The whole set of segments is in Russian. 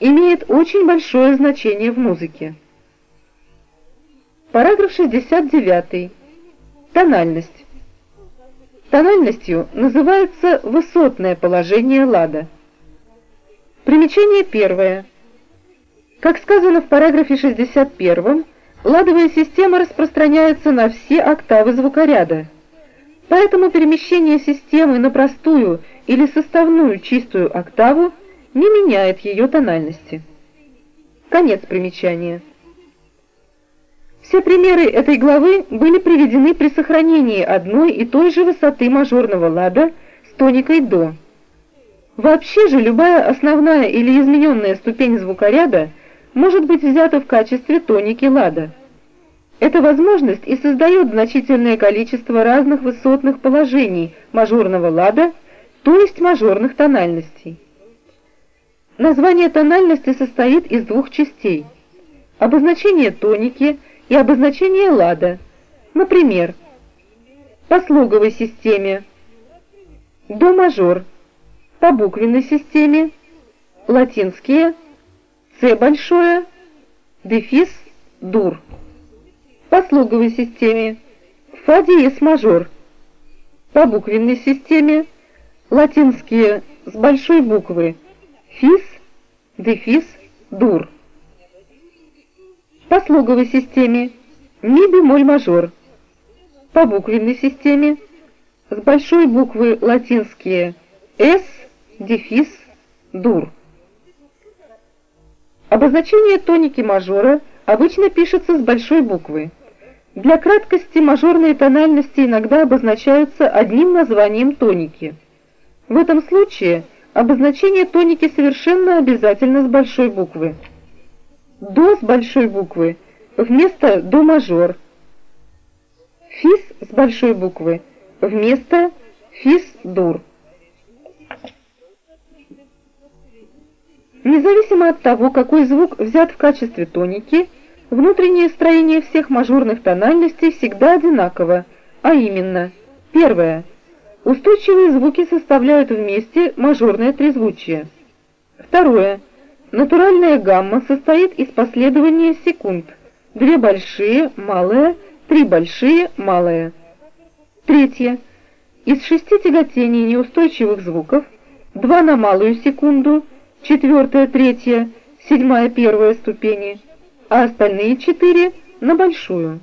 имеет очень большое значение в музыке. Параграф 69. Тональность. Тональностью называется высотное положение лада. Примечание первое. Как сказано в параграфе 61, ладовая система распространяется на все октавы звукоряда. Поэтому перемещение системы на простую или составную чистую октаву не меняет ее тональности. Конец примечания. Все примеры этой главы были приведены при сохранении одной и той же высоты мажорного лада с тоникой до. Вообще же любая основная или измененная ступень звукоряда может быть взята в качестве тоники лада. Эта возможность и создает значительное количество разных высотных положений мажорного лада, то есть мажорных тональностей. Название тональности состоит из двух частей. Обозначение тоники – и обозначение лада. Например, по слоговой системе. До мажор, по буквенной системе. Латинские. С большое, дефис, дур. По слоговой системе. Фа диез мажор, по буквенной системе. Латинские с большой буквы фис, дефис, дур по слоговой системе ми бемоль мажор, по буквенной системе с большой буквы латинские с, дефис, дур. Обозначение тоники мажора обычно пишется с большой буквы. Для краткости мажорные тональности иногда обозначаются одним названием тоники. В этом случае обозначение тоники совершенно обязательно с большой буквы до с большой буквы вместо до мажор, фис с большой буквы вместо фис дур. Независимо от того, какой звук взят в качестве тоники, внутреннее строение всех мажорных тональностей всегда одинаково, а именно, первое, устойчивые звуки составляют вместе мажорное трезвучие. Второе, Натуральная гамма состоит из последования секунд. Две большие, малые, три большие, малые. Третье. Из шести тяготений неустойчивых звуков два на малую секунду, четвертая, третья, седьмая, первая ступени, а остальные четыре на большую.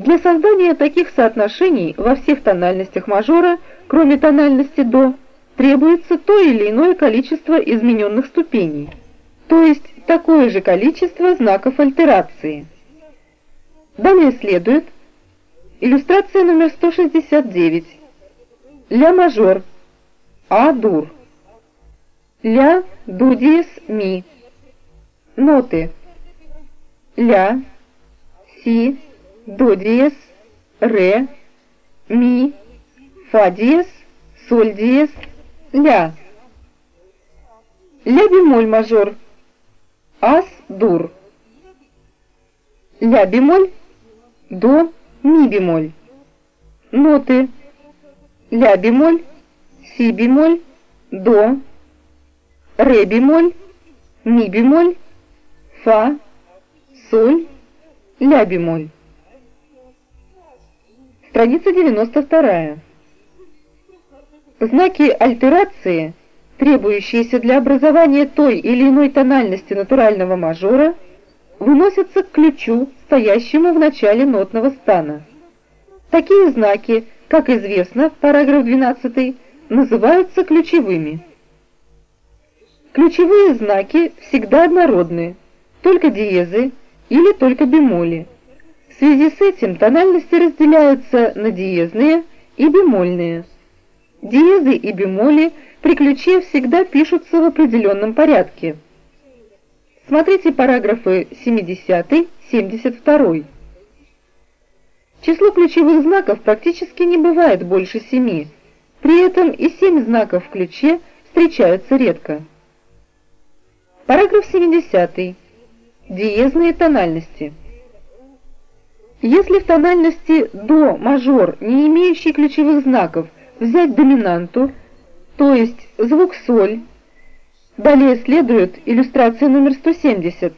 Для создания таких соотношений во всех тональностях мажора, кроме тональности до, требуется то или иное количество измененных ступеней, то есть такое же количество знаков альтерации. Далее следует иллюстрация номер 169. Ля мажор, А дур, Ля ду диез ми. Ноты Ля, Си, До диез, Ре, Ми, Фа диез, Соль диез, ля. Ля бемоль мажор. Ас дур. Ля бемоль, до, ми бемоль. Ноты. Ля бемоль, си бемоль, до, ре бемоль, ми бемоль, фа, соль, ля бемоль. Страница 92. Знаки альтерации, требующиеся для образования той или иной тональности натурального мажора, выносятся к ключу, стоящему в начале нотного стана. Такие знаки, как известно, параграф 12, называются ключевыми. Ключевые знаки всегда однородны, только диезы или только бемоли. В связи с этим тональности разделяются на диезные и бемольные. Диезы и бемоли при ключе всегда пишутся в определенном порядке. Смотрите параграфы 70-72. Число ключевых знаков практически не бывает больше семи, при этом и семь знаков в ключе встречаются редко. Параграф 70. Диезные тональности. Если в тональности до мажор, не имеющий ключевых знаков, взять доминанту, то есть звук соль, Далее следует иллюстрация номер 170